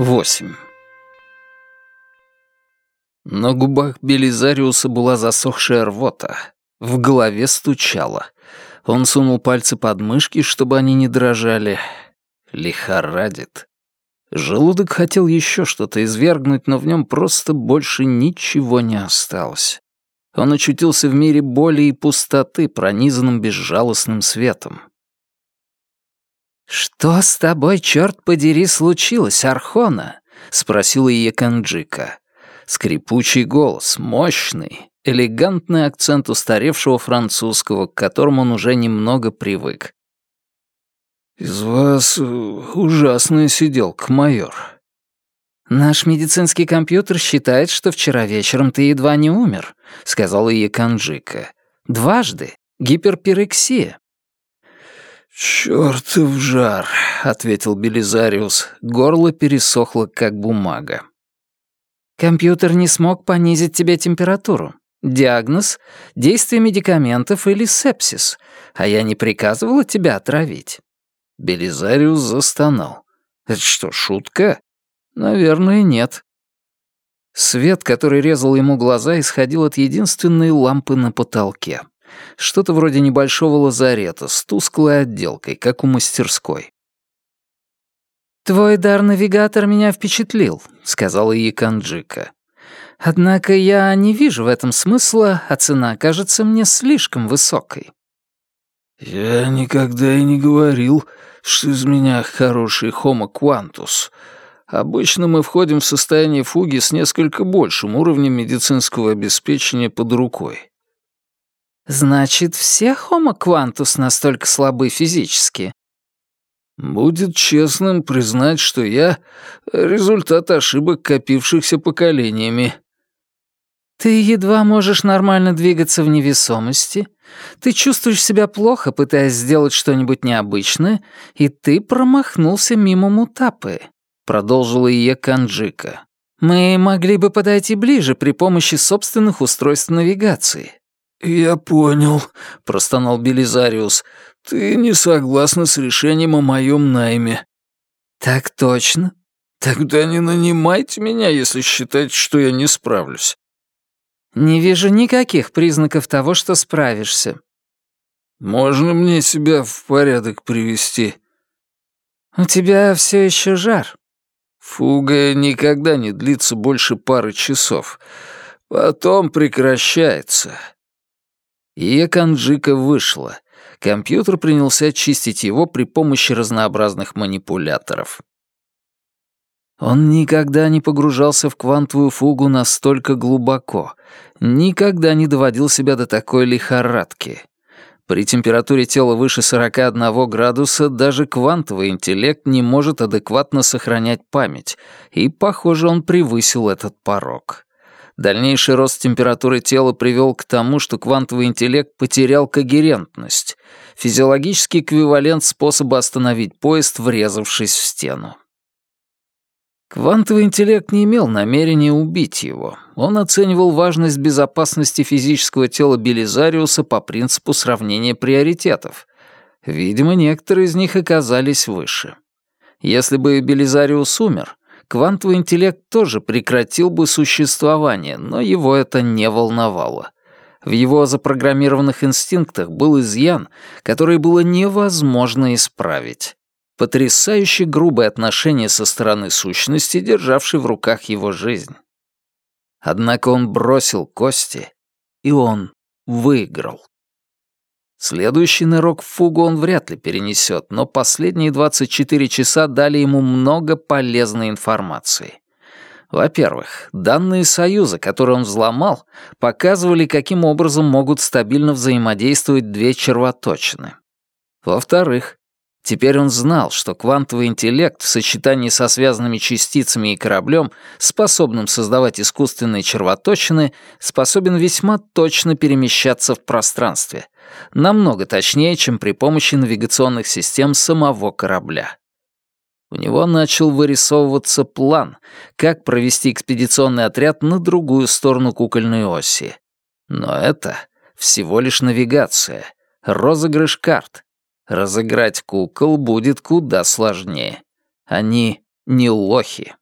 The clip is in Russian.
Восемь. На губах Белизариуса была засохшая рвота. В голове стучало. Он сунул пальцы под мышки, чтобы они не дрожали. Лихорадит. Желудок хотел еще что-то извергнуть, но в нем просто больше ничего не осталось. Он очутился в мире боли и пустоты, пронизанном безжалостным светом. «Что с тобой, черт подери, случилось, Архона?» — спросила Яканджика. Скрипучий голос, мощный, элегантный акцент устаревшего французского, к которому он уже немного привык. «Из вас э, ужасная сиделка, майор». «Наш медицинский компьютер считает, что вчера вечером ты едва не умер», — сказала Яканджика. «Дважды. Гиперпирексия». «Чёртов жар», — ответил Белизариус. Горло пересохло, как бумага. «Компьютер не смог понизить тебе температуру. Диагноз — действие медикаментов или сепсис, а я не приказывала тебя отравить». Белизариус застонал. «Это что, шутка?» «Наверное, нет». Свет, который резал ему глаза, исходил от единственной лампы на потолке. Что-то вроде небольшого лазарета с тусклой отделкой, как у мастерской. «Твой дар-навигатор меня впечатлил», — сказала Яканджика. «Однако я не вижу в этом смысла, а цена кажется мне слишком высокой». «Я никогда и не говорил, что из меня хороший Homo Quantus. Обычно мы входим в состояние фуги с несколько большим уровнем медицинского обеспечения под рукой». «Значит, все Homo Quantus настолько слабы физически?» Будет честным признать, что я — результат ошибок, копившихся поколениями. Ты едва можешь нормально двигаться в невесомости, ты чувствуешь себя плохо, пытаясь сделать что-нибудь необычное, и ты промахнулся мимо мутапы, — продолжила Ие Канджика. Мы могли бы подойти ближе при помощи собственных устройств навигации. «Я понял», — простонал Белизариус. «Ты не согласна с решением о моем найме». «Так точно». «Тогда не нанимайте меня, если считаете, что я не справлюсь». «Не вижу никаких признаков того, что справишься». «Можно мне себя в порядок привести?» «У тебя все еще жар». «Фуга никогда не длится больше пары часов. Потом прекращается. И Канджика вышла. Компьютер принялся чистить его при помощи разнообразных манипуляторов. Он никогда не погружался в квантовую фугу настолько глубоко, никогда не доводил себя до такой лихорадки. При температуре тела выше 41 градуса даже квантовый интеллект не может адекватно сохранять память, и, похоже, он превысил этот порог. Дальнейший рост температуры тела привел к тому, что квантовый интеллект потерял когерентность, физиологический эквивалент способа остановить поезд, врезавшись в стену. Квантовый интеллект не имел намерения убить его. Он оценивал важность безопасности физического тела Белизариуса по принципу сравнения приоритетов. Видимо, некоторые из них оказались выше. Если бы Белизариус умер, квантовый интеллект тоже прекратил бы существование, но его это не волновало. В его запрограммированных инстинктах был изъян, который было невозможно исправить. Потрясающе грубое отношение со стороны сущности, державшей в руках его жизнь. Однако он бросил кости, и он выиграл. Следующий нырок в фугу он вряд ли перенесет, но последние 24 часа дали ему много полезной информации. Во-первых, данные Союза, которые он взломал, показывали, каким образом могут стабильно взаимодействовать две червоточины. Во-вторых, теперь он знал, что квантовый интеллект в сочетании со связанными частицами и кораблем, способным создавать искусственные червоточины, способен весьма точно перемещаться в пространстве — намного точнее, чем при помощи навигационных систем самого корабля. У него начал вырисовываться план, как провести экспедиционный отряд на другую сторону кукольной оси. Но это всего лишь навигация, розыгрыш карт. Разыграть кукол будет куда сложнее. Они не лохи.